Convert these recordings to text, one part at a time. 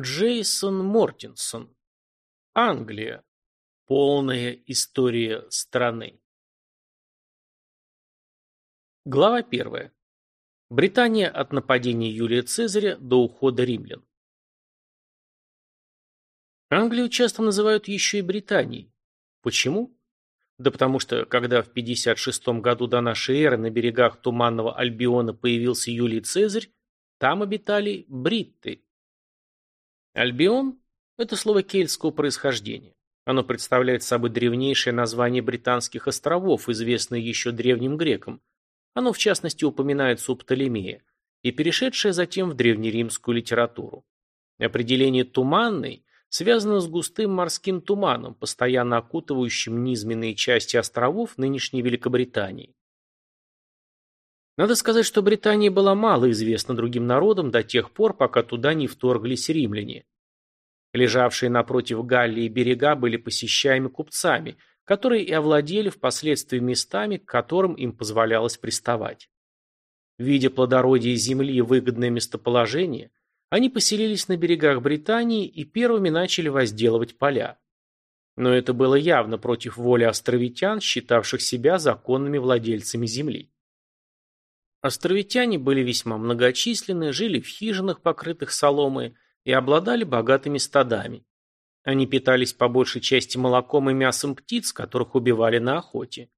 Джейсон Мортинсон. Англия. Полная история страны. Глава первая. Британия от нападения Юлия Цезаря до ухода римлян. Англию часто называют еще и Британией. Почему? Да потому что, когда в 56 году до нашей эры на берегах Туманного Альбиона появился Юлий Цезарь, там обитали бритты. Альбион – это слово кельтского происхождения. Оно представляет собой древнейшее название британских островов, известное еще древним грекам. Оно, в частности, упоминается у Птолемея и перешедшее затем в древнеримскую литературу. Определение «туманный» связано с густым морским туманом, постоянно окутывающим низменные части островов нынешней Великобритании. Надо сказать, что Британия была мало известна другим народам до тех пор, пока туда не вторглись римляне. Лежавшие напротив Галлии берега были посещаемы купцами, которые и овладели впоследствии местами, к которым им позволялось приставать. Видя плодородие земли и выгодное местоположение, они поселились на берегах Британии и первыми начали возделывать поля. Но это было явно против воли островитян, считавших себя законными владельцами земли. Островитяне были весьма многочисленны, жили в хижинах, покрытых соломой, и обладали богатыми стадами. Они питались по большей части молоком и мясом птиц, которых убивали на охоте.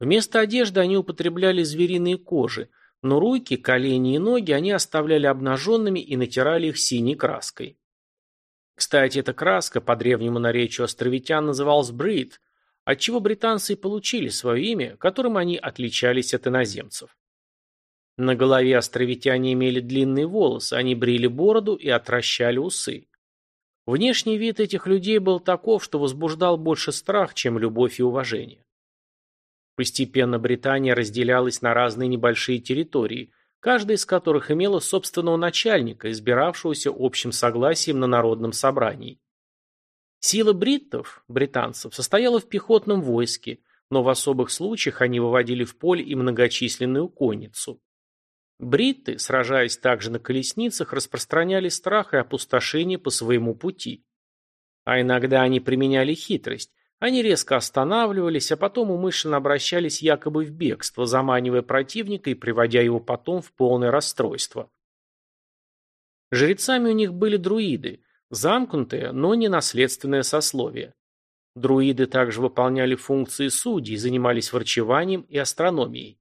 Вместо одежды они употребляли звериные кожи, но руки, колени и ноги они оставляли обнаженными и натирали их синей краской. Кстати, эта краска по древнему наречию островитян называлась брит, отчего британцы и получили свое имя, которым они отличались от иноземцев. На голове островитяне имели длинные волосы, они брили бороду и отращали усы. Внешний вид этих людей был таков, что возбуждал больше страх, чем любовь и уважение. Постепенно Британия разделялась на разные небольшие территории, каждая из которых имела собственного начальника, избиравшегося общим согласием на народном собрании. Сила бриттов, британцев, состояла в пехотном войске, но в особых случаях они выводили в поле и многочисленную конницу. Бритты, сражаясь также на колесницах, распространяли страх и опустошение по своему пути. А иногда они применяли хитрость. Они резко останавливались, а потом умышленно обращались якобы в бегство, заманивая противника и приводя его потом в полное расстройство. Жрецами у них были друиды, замкнутые, но не наследственное сословие. Друиды также выполняли функции судей, занимались врачеванием и астрономией.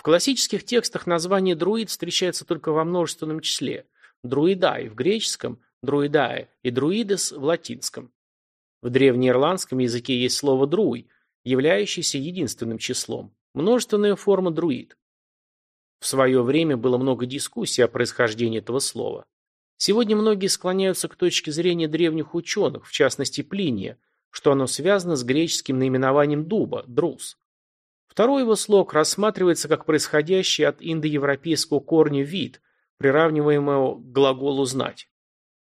В классических текстах название друид встречается только во множественном числе. Друидай в греческом, друидае и друидес в латинском. В древнеирландском языке есть слово друй, являющееся единственным числом. Множественная форма друид. В свое время было много дискуссий о происхождении этого слова. Сегодня многие склоняются к точке зрения древних ученых, в частности Плиния, что оно связано с греческим наименованием дуба – друс. Второй его слог рассматривается как происходящий от индоевропейского корня вид, приравниваемого к глаголу «знать».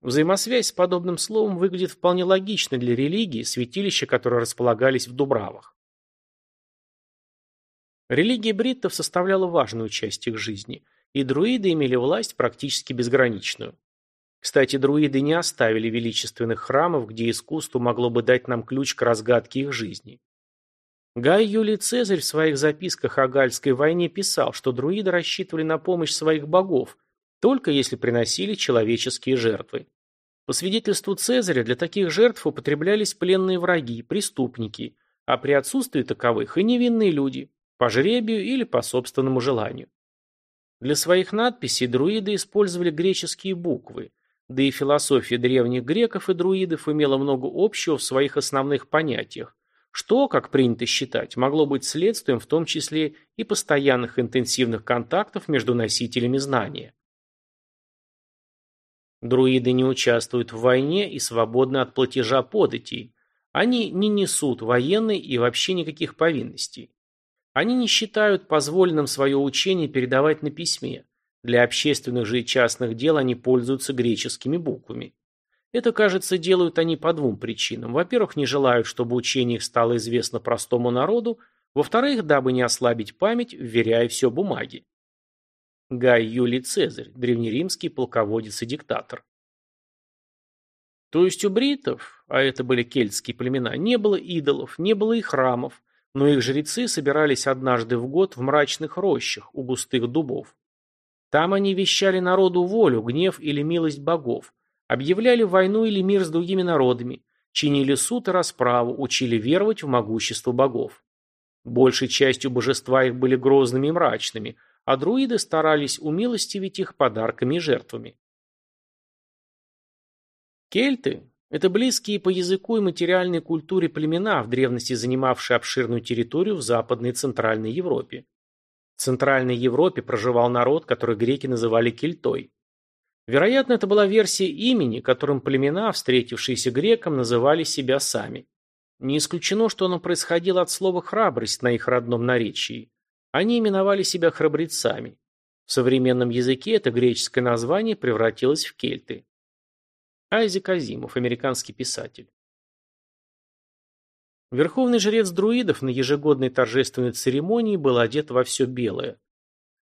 Взаимосвязь с подобным словом выглядит вполне логично для религии, святилища, которые располагались в Дубравах. Религия бриттов составляла важную часть их жизни, и друиды имели власть практически безграничную. Кстати, друиды не оставили величественных храмов, где искусство могло бы дать нам ключ к разгадке их жизни. Гай Юлий Цезарь в своих записках о Гальской войне писал, что друиды рассчитывали на помощь своих богов, только если приносили человеческие жертвы. По свидетельству Цезаря, для таких жертв употреблялись пленные враги, преступники, а при отсутствии таковых и невинные люди, по жребию или по собственному желанию. Для своих надписей друиды использовали греческие буквы, да и философия древних греков и друидов имела много общего в своих основных понятиях, что, как принято считать, могло быть следствием в том числе и постоянных интенсивных контактов между носителями знания. Друиды не участвуют в войне и свободны от платежа податей. Они не несут военной и вообще никаких повинностей. Они не считают позволенным свое учение передавать на письме. Для общественных же и частных дел они пользуются греческими буквами. Это, кажется, делают они по двум причинам. Во-первых, не желают, чтобы учение их стало известно простому народу. Во-вторых, дабы не ослабить память, вверяя все бумаге. Гай Юлий Цезарь, древнеримский полководец и диктатор. То есть у бритов, а это были кельтские племена, не было идолов, не было и храмов, но их жрецы собирались однажды в год в мрачных рощах у густых дубов. Там они вещали народу волю, гнев или милость богов, объявляли войну или мир с другими народами, чинили суд и расправу, учили веровать в могущество богов. Большей частью божества их были грозными и мрачными, а друиды старались умилостивить их подарками и жертвами. Кельты – это близкие по языку и материальной культуре племена, в древности занимавшие обширную территорию в Западной и Центральной Европе. В Центральной Европе проживал народ, который греки называли кельтой. Вероятно, это была версия имени, которым племена, встретившиеся грекам, называли себя сами. Не исключено, что оно происходило от слова «храбрость» на их родном наречии. Они именовали себя храбрецами. В современном языке это греческое название превратилось в кельты. Айзек Азимов, американский писатель. Верховный жрец друидов на ежегодной торжественной церемонии был одет во все белое.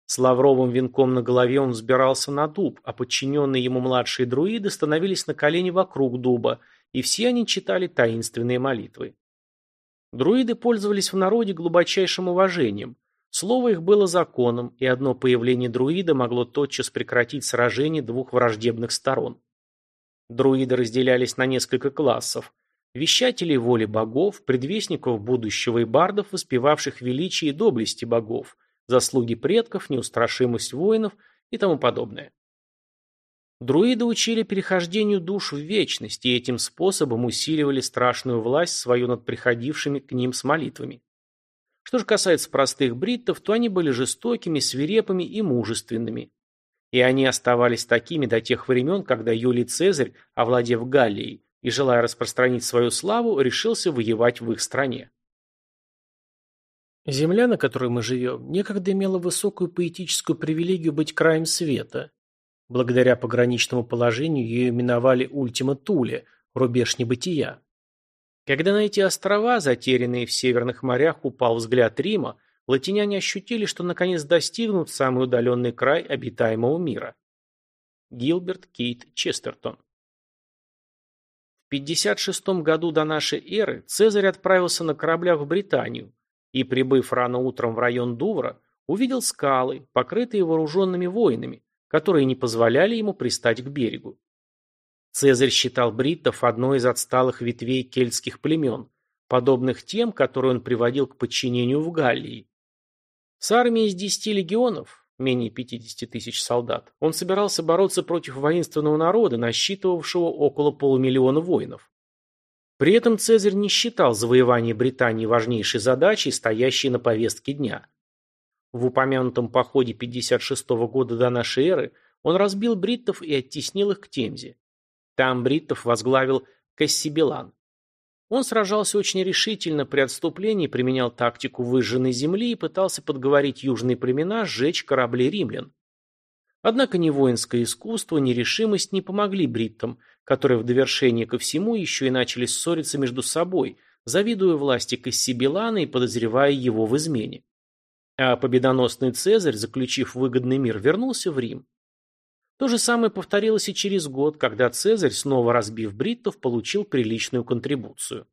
С лавровым венком на голове он взбирался на дуб, а подчиненные ему младшие друиды становились на колени вокруг дуба, и все они читали таинственные молитвы. Друиды пользовались в народе глубочайшим уважением. Слово их было законом, и одно появление друида могло тотчас прекратить сражение двух враждебных сторон. Друиды разделялись на несколько классов. Вещателей воли богов, предвестников будущего и бардов, воспевавших величие и доблести богов, заслуги предков, неустрашимость воинов и тому подобное. Друиды учили перехождению душ в вечность и этим способом усиливали страшную власть свою над приходившими к ним с молитвами. Что же касается простых бриттов, то они были жестокими, свирепыми и мужественными. И они оставались такими до тех времен, когда Юлий Цезарь, овладев Галлией и желая распространить свою славу, решился воевать в их стране. Земля, на которой мы живем, некогда имела высокую поэтическую привилегию быть краем света. Благодаря пограничному положению ее именовали Ультима Туле, рубеж небытия. Когда на эти острова, затерянные в северных морях, упал взгляд Рима, латиняне ощутили, что наконец достигнут самый удаленный край обитаемого мира. Гилберт Кейт Честертон В 56 году до нашей эры Цезарь отправился на кораблях в Британию и, прибыв рано утром в район Дувра, увидел скалы, покрытые вооруженными воинами, которые не позволяли ему пристать к берегу. Цезарь считал бриттов одной из отсталых ветвей кельтских племен, подобных тем, которые он приводил к подчинению в Галлии. С армией из десяти легионов, менее 50 тысяч солдат, он собирался бороться против воинственного народа, насчитывавшего около полумиллиона воинов. При этом Цезарь не считал завоевание Британии важнейшей задачей, стоящей на повестке дня. В упомянутом походе 56 -го года до нашей эры он разбил бриттов и оттеснил их к Темзе. Там бриттов возглавил Кассибелан. Он сражался очень решительно при отступлении, применял тактику выжженной земли и пытался подговорить южные племена сжечь корабли римлян. Однако ни воинское искусство, ни решимость не помогли бриттам, которые в довершение ко всему еще и начали ссориться между собой, завидуя власти Кассибелана и подозревая его в измене. А победоносный Цезарь, заключив выгодный мир, вернулся в Рим. То же самое повторилось и через год, когда Цезарь, снова разбив бриттов, получил приличную контрибуцию.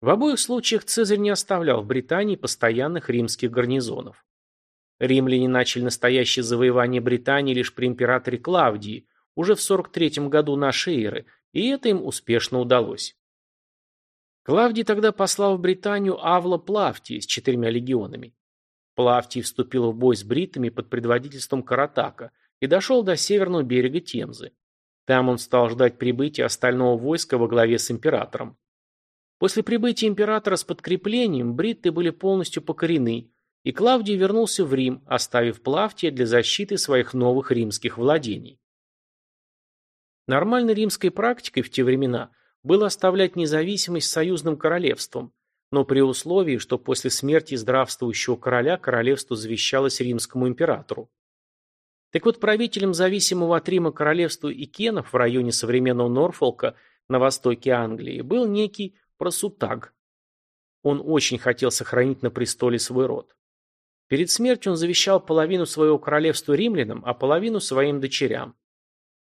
В обоих случаях Цезарь не оставлял в Британии постоянных римских гарнизонов. Римляне начали настоящее завоевание Британии лишь при императоре Клавдии, уже в 43 году нашей эры, и это им успешно удалось. Клавдий тогда послал в Британию Авла Плавтия с четырьмя легионами. Плавтий вступил в бой с бритами под предводительством Каратака и дошел до северного берега Темзы. Там он стал ждать прибытия остального войска во главе с императором. После прибытия императора с подкреплением бритты были полностью покорены, и Клавдий вернулся в Рим, оставив Плавтия для защиты своих новых римских владений. Нормальной римской практикой в те времена было оставлять независимость союзным королевством, но при условии, что после смерти здравствующего короля королевство завещалось римскому императору. Так вот, правителем зависимого от Рима королевства Икенов в районе современного Норфолка на востоке Англии был некий Просутаг. Он очень хотел сохранить на престоле свой род. Перед смертью он завещал половину своего королевства римлянам, а половину своим дочерям.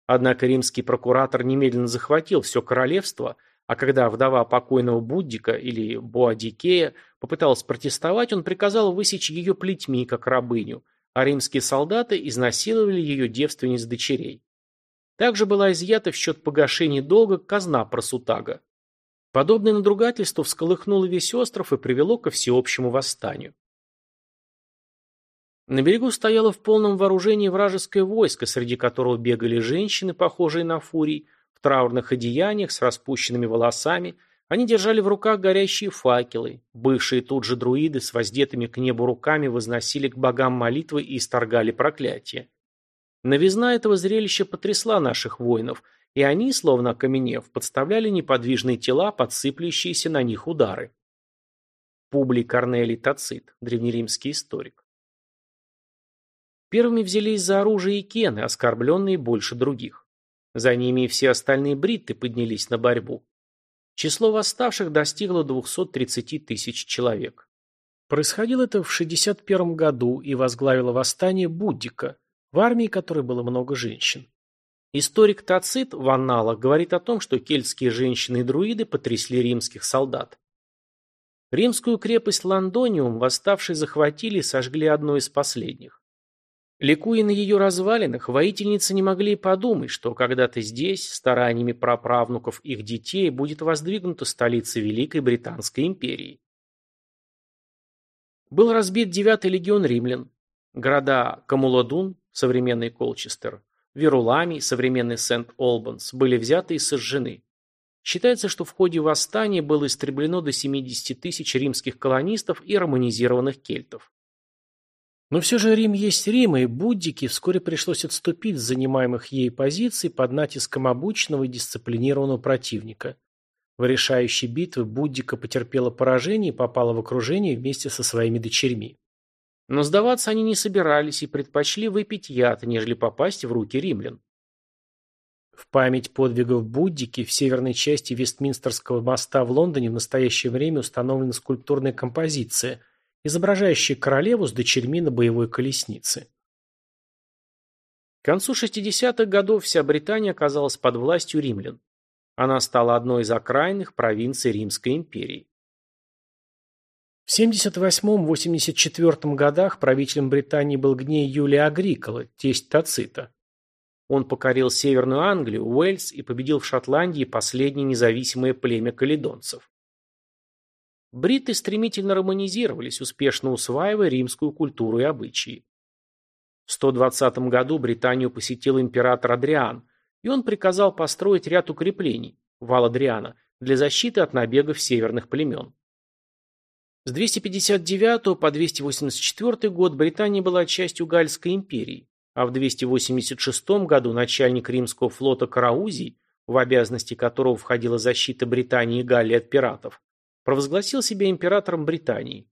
Однако римский прокуратор немедленно захватил все королевство, а когда вдова покойного Буддика или Боадикея попыталась протестовать, он приказал высечь ее плетьми, как рабыню, а римские солдаты изнасиловали ее девственниц дочерей. Также была изъята в счет погашения долга казна Просутага. Подобное надругательство всколыхнуло весь остров и привело ко всеобщему восстанию. На берегу стояло в полном вооружении вражеское войско, среди которого бегали женщины, похожие на фурий, в траурных одеяниях, с распущенными волосами. Они держали в руках горящие факелы. Бывшие тут же друиды с воздетыми к небу руками возносили к богам молитвы и исторгали проклятия. Новизна этого зрелища потрясла наших воинов, и они, словно окаменев, подставляли неподвижные тела, подсыплющиеся на них удары. Публий Корнелий Тацит, древнеримский историк. Первыми взялись за оружие и кены, оскорбленные больше других. За ними и все остальные бритты поднялись на борьбу. Число восставших достигло 230 тысяч человек. Происходило это в 61 году и возглавило восстание Буддика, в армии которой было много женщин. Историк Тацит в анналах говорит о том, что кельтские женщины и друиды потрясли римских солдат. Римскую крепость Ландониум восставшие захватили и сожгли одной из последних. Ликуя на ее развалинах, воительницы не могли подумать, что когда-то здесь, стараниями праправнуков их детей, будет воздвигнута столица Великой Британской империи. Был разбит девятый легион римлян. Города Камуладун, современный Колчестер, Верулами, современный Сент-Олбанс, были взяты и сожжены. Считается, что в ходе восстания было истреблено до 70 тысяч римских колонистов и романизированных кельтов. Но все же Рим есть Рим, и Буддике вскоре пришлось отступить с занимаемых ей позиций под натиском обученного и дисциплинированного противника. В решающей битве Буддика потерпела поражение и попала в окружение вместе со своими дочерьми. Но сдаваться они не собирались и предпочли выпить яд, нежели попасть в руки римлян. В память подвигов Буддики в северной части Вестминстерского моста в Лондоне в настоящее время установлена скульптурная композиция – изображающий королеву с дочерьми на боевой колеснице. К концу 60-х годов вся Британия оказалась под властью римлян. Она стала одной из окраинных провинций Римской империи. В 78-84 годах правителем Британии был Гней Юлия Агрикола, тесть Тацита. Он покорил Северную Англию, Уэльс и победил в Шотландии последнее независимое племя каледонцев. Бриты стремительно романизировались, успешно усваивая римскую культуру и обычаи. В 120 году Британию посетил император Адриан, и он приказал построить ряд укреплений, вал Адриана, для защиты от набегов северных племен. С 259 по 284 год Британия была частью Гальской империи, а в 286 году начальник римского флота Караузий, в обязанности которого входила защита Британии и Галлии от пиратов, провозгласил себя императором Британии.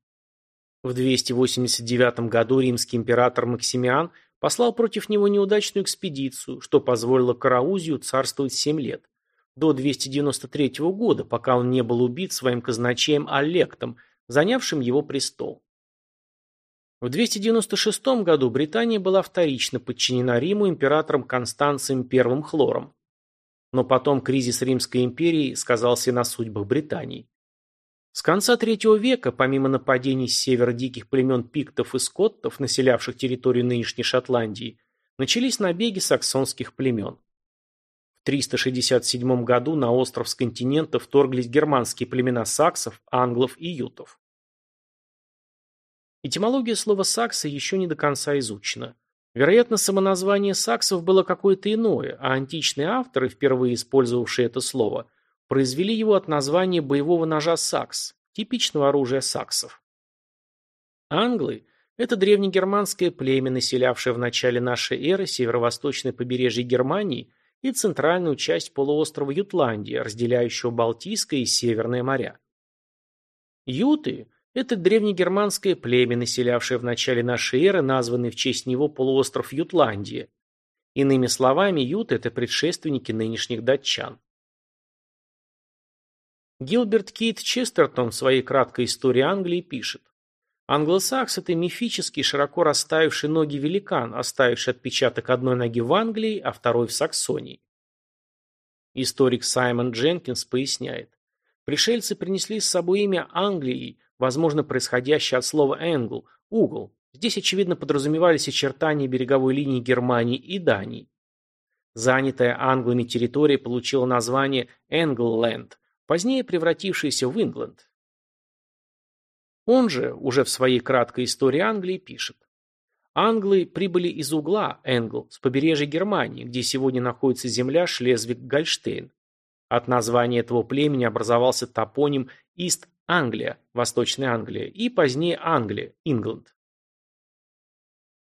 В 289 году римский император Максимиан послал против него неудачную экспедицию, что позволило Караузию царствовать 7 лет, до 293 года, пока он не был убит своим казначеем Аллектом, занявшим его престол. В 296 году Британия была вторично подчинена Риму императором Констанцием I Хлором. Но потом кризис Римской империи сказался на судьбах Британии. С конца третьего века, помимо нападений с севера диких племен пиктов и скоттов, населявших территорию нынешней Шотландии, начались набеги саксонских племен. В 367 году на остров с континента вторглись германские племена саксов, англов и ютов. Этимология слова «саксы» еще не до конца изучена. Вероятно, самоназвание саксов было какое-то иное, а античные авторы, впервые использовавшие это слово – произвели его от названия боевого ножа сакс, типичного оружия саксов. Англы – это древнегерманское племя, населявшее в начале нашей эры северо-восточное побережье Германии и центральную часть полуострова Ютландия, разделяющего Балтийское и Северное моря. Юты – это древнегерманское племя, населявшее в начале нашей эры названный в честь него полуостров Ютландия. Иными словами, юты – это предшественники нынешних датчан. Гилберт Кейт Честертон в своей краткой истории Англии пишет. Англосакс – это мифический, широко расставивший ноги великан, оставивший отпечаток одной ноги в Англии, а второй в Саксонии. Историк Саймон Дженкинс поясняет. Пришельцы принесли с собой имя Англии, возможно, происходящее от слова «энгл» – «угол». Здесь, очевидно, подразумевались очертания береговой линии Германии и Дании. Занятая англами территория получила название Энглленд, позднее превратившаяся в Ингланд. Он же, уже в своей краткой истории Англии, пишет. Англы прибыли из угла, Энгл, с побережья Германии, где сегодня находится земля Шлезвиг-Гольштейн. От названия этого племени образовался топоним Ист-Англия, Восточная Англия, и позднее Англия, Ингланд.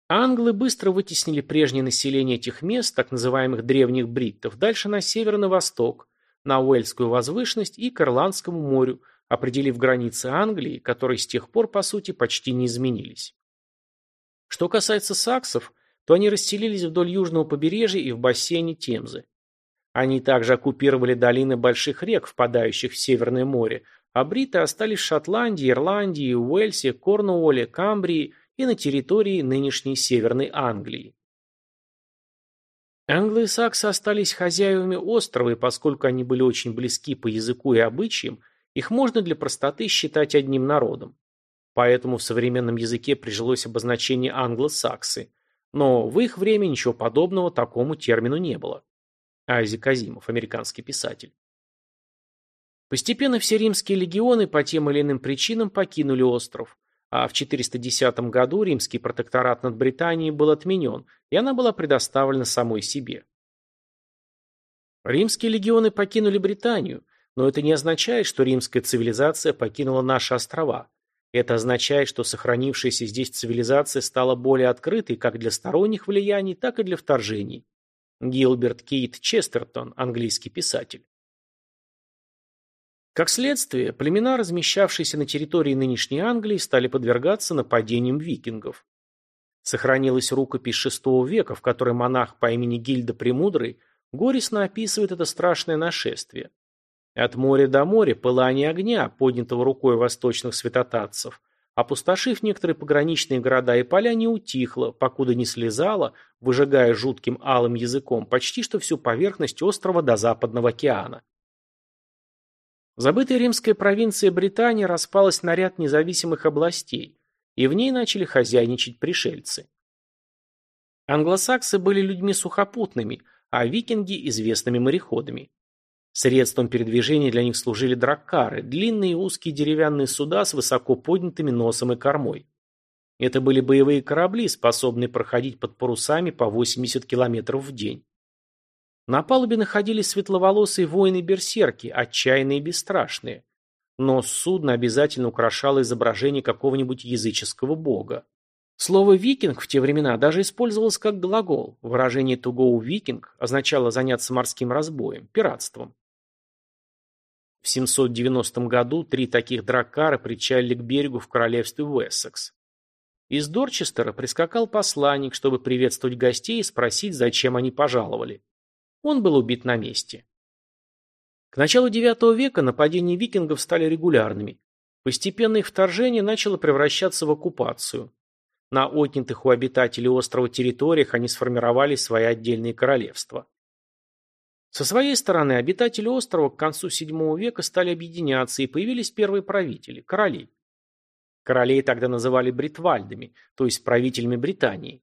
Англы быстро вытеснили прежнее население этих мест, так называемых древних бриттов, дальше на север и на восток, на Уэльскую возвышенность и к Ирландскому морю, определив границы Англии, которые с тех пор, по сути, почти не изменились. Что касается саксов, то они расселились вдоль южного побережья и в бассейне Темзы. Они также оккупировали долины больших рек, впадающих в Северное море, а бриты остались в Шотландии, Ирландии, Уэльсе, Корнуолле, Камбрии и на территории нынешней Северной Англии. Англы и саксы остались хозяевами острова, и поскольку они были очень близки по языку и обычаям, их можно для простоты считать одним народом. Поэтому в современном языке прижилось обозначение англосаксы, но в их время ничего подобного такому термину не было. Айзек Азимов, американский писатель. Постепенно все римские легионы по тем или иным причинам покинули остров, а в 410 году римский протекторат над Британией был отменен, и она была предоставлена самой себе. Римские легионы покинули Британию, но это не означает, что римская цивилизация покинула наши острова. Это означает, что сохранившаяся здесь цивилизация стала более открытой как для сторонних влияний, так и для вторжений. Гилберт Кейт Честертон, английский писатель. Как следствие, племена, размещавшиеся на территории нынешней Англии, стали подвергаться нападениям викингов. Сохранилась рукопись VI века, в которой монах по имени Гильда Премудрый горестно описывает это страшное нашествие. От моря до моря пылание огня, поднятого рукой восточных святотатцев, Опустошив некоторые пограничные города и поля, не утихло, покуда не слезало, выжигая жутким алым языком почти что всю поверхность острова до Западного океана. Забытая римская провинция Британия распалась на ряд независимых областей, и в ней начали хозяйничать пришельцы. Англосаксы были людьми сухопутными, а викинги – известными мореходами. Средством передвижения для них служили драккары, длинные узкие деревянные суда с высоко поднятыми носом и кормой. Это были боевые корабли, способные проходить под парусами по 80 километров в день. На палубе находились светловолосые воины-берсерки, отчаянные и бесстрашные. Нос судна обязательно украшало изображение какого-нибудь языческого бога. Слово «викинг» в те времена даже использовалось как глагол. Выражение «тугоу викинг» означало заняться морским разбоем, пиратством. В 790 году три таких драккара причалили к берегу в королевстве Уэссекс. Из Дорчестера прискакал посланник, чтобы приветствовать гостей и спросить, зачем они пожаловали. Он был убит на месте. К началу IX века нападения викингов стали регулярными. Постепенно их вторжение начало превращаться в оккупацию. На отнятых у обитателей острова территориях они сформировали свои отдельные королевства. Со своей стороны, обитатели острова к концу VII века стали объединяться, и появились первые правители – короли. Королей тогда называли бритвальдами, то есть правителями Британии.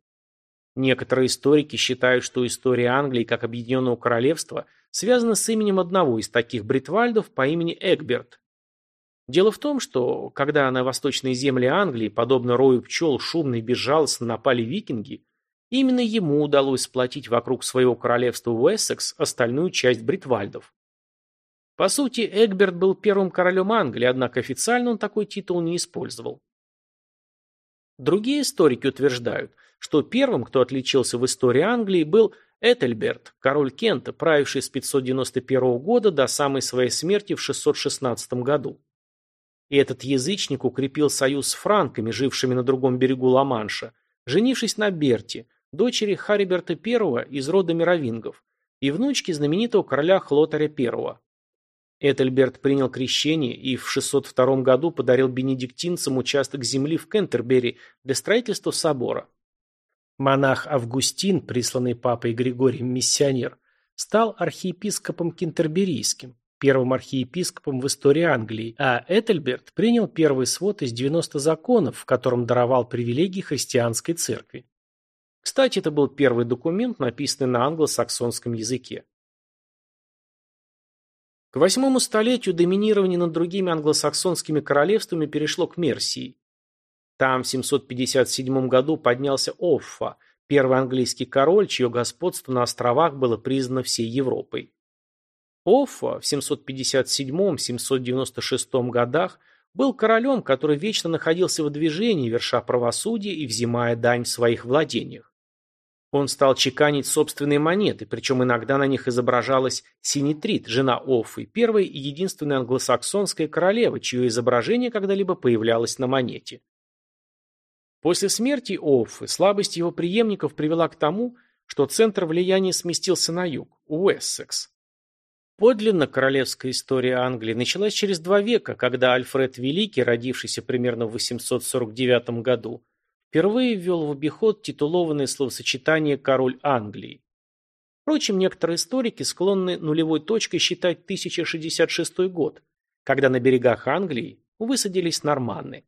Некоторые историки считают, что история Англии как Объединенного Королевства связана с именем одного из таких бритвальдов по имени Эгберт. Дело в том, что когда на восточные земли Англии, подобно рою пчел, шумно и безжалостно напали викинги, Именно ему удалось сплотить вокруг своего королевства Уэссекс остальную часть бритвальдов. По сути, Эгберт был первым королем Англии, однако официально он такой титул не использовал. Другие историки утверждают, что первым, кто отличился в истории Англии, был Этельберт, король Кента, правивший с 591 года до самой своей смерти в 616 году. И этот язычник укрепил союз с франками, жившими на другом берегу Ла-Манша, женившись на Берте, дочери Хариберта I из рода мировингов и внучки знаменитого короля Хлотаря I. Этельберт принял крещение и в 602 году подарил бенедиктинцам участок земли в Кентербери для строительства собора. Монах Августин, присланный папой Григорием миссионер, стал архиепископом Кентерберийским, первым архиепископом в истории Англии, а Этельберт принял первый свод из 90 законов, в котором даровал привилегии христианской церкви. Кстати, это был первый документ, написанный на англосаксонском языке. К восьмому столетию доминирование над другими англосаксонскими королевствами перешло к Мерсии. Там в 757 году поднялся Оффа, первый английский король, чье господство на островах было признано всей Европой. Оффа в 757-796 годах был королем, который вечно находился в движении, верша правосудие и взимая дань в своих владениях. Он стал чеканить собственные монеты, причем иногда на них изображалась Синитрит, жена Оффы, первая и единственная англосаксонская королева, чье изображение когда-либо появлялось на монете. После смерти Оффы слабость его преемников привела к тому, что центр влияния сместился на юг, Уэссекс. Подлинно королевская история Англии началась через два века, когда Альфред Великий, родившийся примерно в 849 году, впервые ввел в обиход титулованное словосочетание «король Англии». Впрочем, некоторые историки склонны нулевой точкой считать 1066 год, когда на берегах Англии высадились норманны.